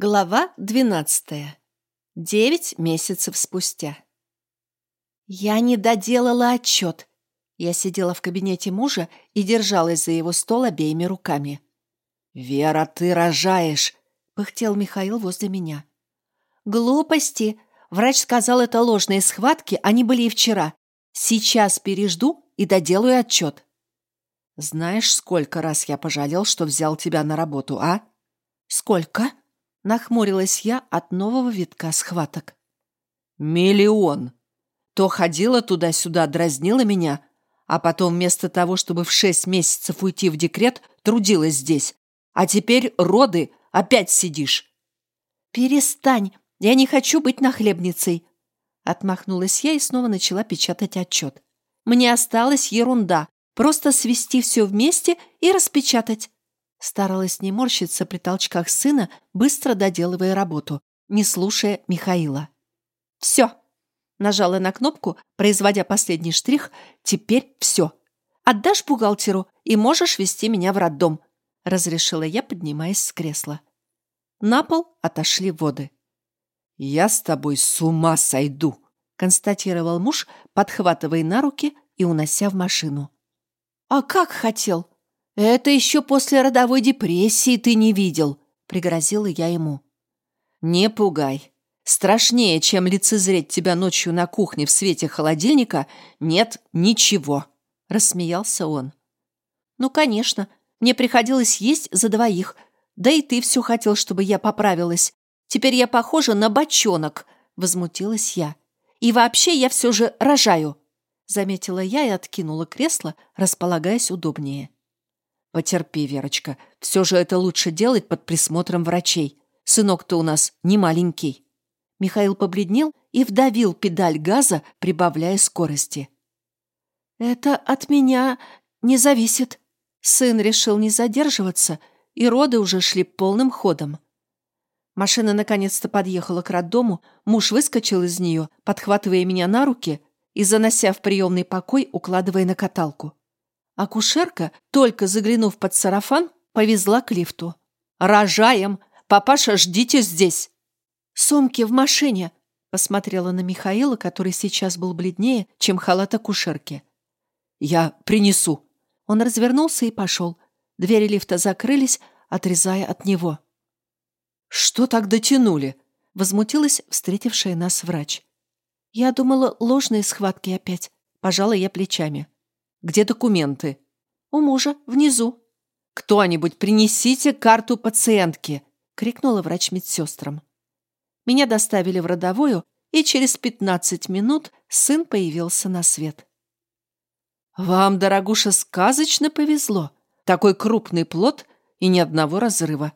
Глава двенадцатая. Девять месяцев спустя. Я не доделала отчет. Я сидела в кабинете мужа и держалась за его стол обеими руками. «Вера, ты рожаешь!» — пыхтел Михаил возле меня. «Глупости! Врач сказал, это ложные схватки, они были и вчера. Сейчас пережду и доделаю отчет». «Знаешь, сколько раз я пожалел, что взял тебя на работу, а?» «Сколько?» Нахмурилась я от нового витка схваток. «Миллион!» То ходила туда-сюда, дразнила меня, а потом вместо того, чтобы в шесть месяцев уйти в декрет, трудилась здесь. А теперь роды, опять сидишь. «Перестань, я не хочу быть нахлебницей!» Отмахнулась я и снова начала печатать отчет. «Мне осталась ерунда, просто свести все вместе и распечатать. Старалась не морщиться при толчках сына, быстро доделывая работу, не слушая Михаила. «Все!» Нажала на кнопку, производя последний штрих. «Теперь все. Отдашь бухгалтеру и можешь вести меня в роддом», разрешила я, поднимаясь с кресла. На пол отошли воды. «Я с тобой с ума сойду», констатировал муж, подхватывая на руки и унося в машину. «А как хотел?» «Это еще после родовой депрессии ты не видел», — пригрозила я ему. «Не пугай. Страшнее, чем лицезреть тебя ночью на кухне в свете холодильника, нет ничего», — рассмеялся он. «Ну, конечно. Мне приходилось есть за двоих. Да и ты все хотел, чтобы я поправилась. Теперь я похожа на бочонок», — возмутилась я. «И вообще я все же рожаю», — заметила я и откинула кресло, располагаясь удобнее. Потерпи, Верочка. Все же это лучше делать под присмотром врачей. Сынок-то у нас не маленький. Михаил побледнел и вдавил педаль газа, прибавляя скорости. «Это от меня не зависит». Сын решил не задерживаться, и роды уже шли полным ходом. Машина наконец-то подъехала к роддому, муж выскочил из нее, подхватывая меня на руки и, занося в приемный покой, укладывая на каталку. Акушерка, только заглянув под сарафан, повезла к лифту. «Рожаем! Папаша, ждите здесь!» «Сумки в машине!» Посмотрела на Михаила, который сейчас был бледнее, чем халат акушерки. «Я принесу!» Он развернулся и пошел. Двери лифта закрылись, отрезая от него. «Что так дотянули?» Возмутилась встретившая нас врач. «Я думала, ложные схватки опять». Пожала я плечами. Где документы? У мужа, внизу. Кто-нибудь принесите карту пациентки, крикнула врач медсестрам. Меня доставили в родовую, и через пятнадцать минут сын появился на свет. «Вам, дорогуша, сказочно повезло. Такой крупный плод и ни одного разрыва».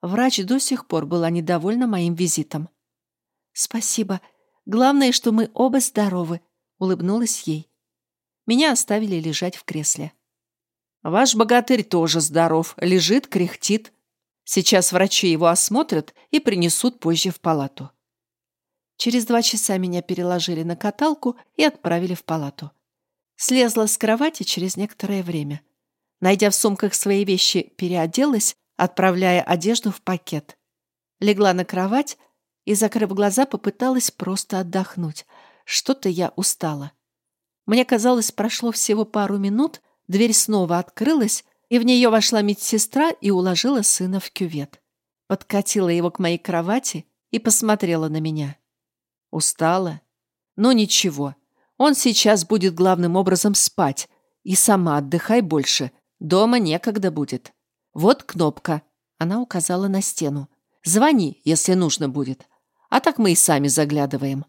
Врач до сих пор была недовольна моим визитом. «Спасибо. Главное, что мы оба здоровы», — улыбнулась ей. Меня оставили лежать в кресле. «Ваш богатырь тоже здоров, лежит, кряхтит. Сейчас врачи его осмотрят и принесут позже в палату». Через два часа меня переложили на каталку и отправили в палату. Слезла с кровати через некоторое время. Найдя в сумках свои вещи, переоделась, отправляя одежду в пакет. Легла на кровать и, закрыв глаза, попыталась просто отдохнуть. Что-то я устала. Мне казалось, прошло всего пару минут, дверь снова открылась, и в нее вошла медсестра и уложила сына в кювет. Подкатила его к моей кровати и посмотрела на меня. Устала? Но ничего. Он сейчас будет главным образом спать. И сама отдыхай больше. Дома некогда будет. Вот кнопка. Она указала на стену. Звони, если нужно будет. А так мы и сами заглядываем.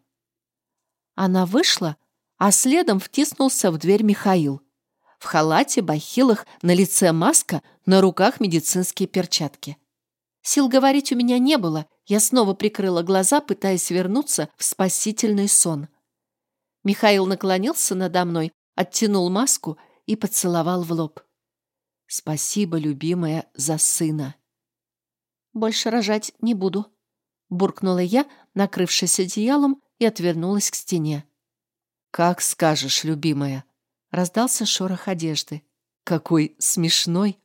Она вышла, а следом втиснулся в дверь Михаил. В халате, бахилах, на лице маска, на руках медицинские перчатки. Сил говорить у меня не было, я снова прикрыла глаза, пытаясь вернуться в спасительный сон. Михаил наклонился надо мной, оттянул маску и поцеловал в лоб. «Спасибо, любимая, за сына». «Больше рожать не буду», — буркнула я, накрывшись одеялом, и отвернулась к стене. «Как скажешь, любимая!» Раздался шорох одежды. «Какой смешной!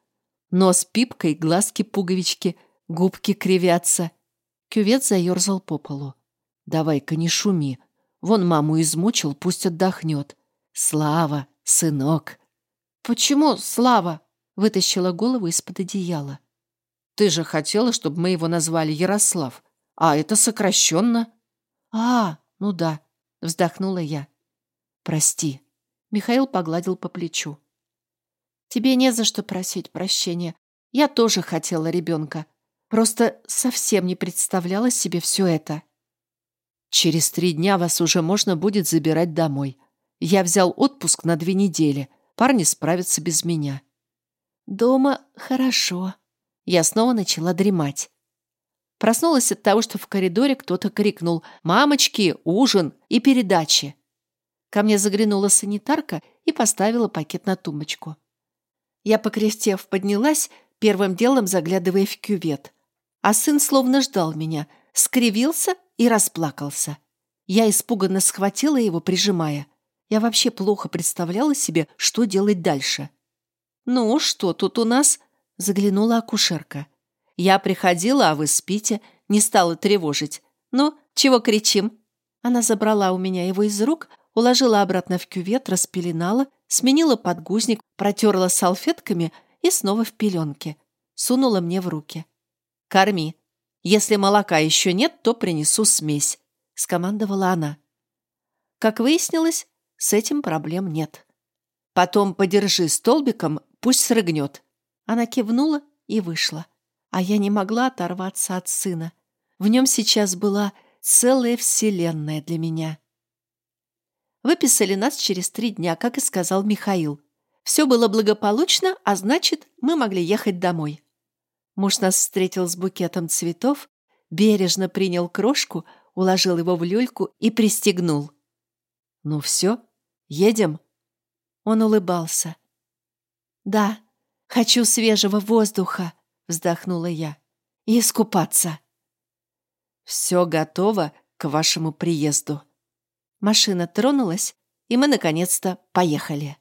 Нос пипкой, глазки-пуговички, губки кривятся. Кювет заерзал по полу. «Давай-ка не шуми. Вон маму измучил, пусть отдохнет. Слава, сынок!» «Почему Слава?» — вытащила голову из-под одеяла. «Ты же хотела, чтобы мы его назвали Ярослав, а это сокращенно». «А, ну да», — вздохнула я. «Прости». Михаил погладил по плечу. «Тебе не за что просить прощения. Я тоже хотела ребенка. Просто совсем не представляла себе все это». «Через три дня вас уже можно будет забирать домой. Я взял отпуск на две недели. Парни справятся без меня». «Дома хорошо». Я снова начала дремать. Проснулась от того, что в коридоре кто-то крикнул «Мамочки, ужин и передачи!». Ко мне заглянула санитарка и поставила пакет на тумбочку. Я, покрестев, поднялась, первым делом заглядывая в кювет. А сын словно ждал меня, скривился и расплакался. Я испуганно схватила его, прижимая. Я вообще плохо представляла себе, что делать дальше. «Ну, что тут у нас?» – заглянула акушерка. «Я приходила, а вы спите, не стала тревожить. Ну, чего кричим?» Она забрала у меня его из рук, уложила обратно в кювет, распеленала, сменила подгузник, протерла салфетками и снова в пеленке. Сунула мне в руки. «Корми. Если молока еще нет, то принесу смесь», — скомандовала она. Как выяснилось, с этим проблем нет. «Потом подержи столбиком, пусть срыгнет». Она кивнула и вышла. А я не могла оторваться от сына. В нем сейчас была целая вселенная для меня. Выписали нас через три дня, как и сказал Михаил. Все было благополучно, а значит, мы могли ехать домой. Муж нас встретил с букетом цветов, бережно принял крошку, уложил его в люльку и пристегнул. «Ну все, едем?» Он улыбался. «Да, хочу свежего воздуха», — вздохнула я. «И искупаться». «Все готово к вашему приезду», Машина тронулась, и мы наконец-то поехали.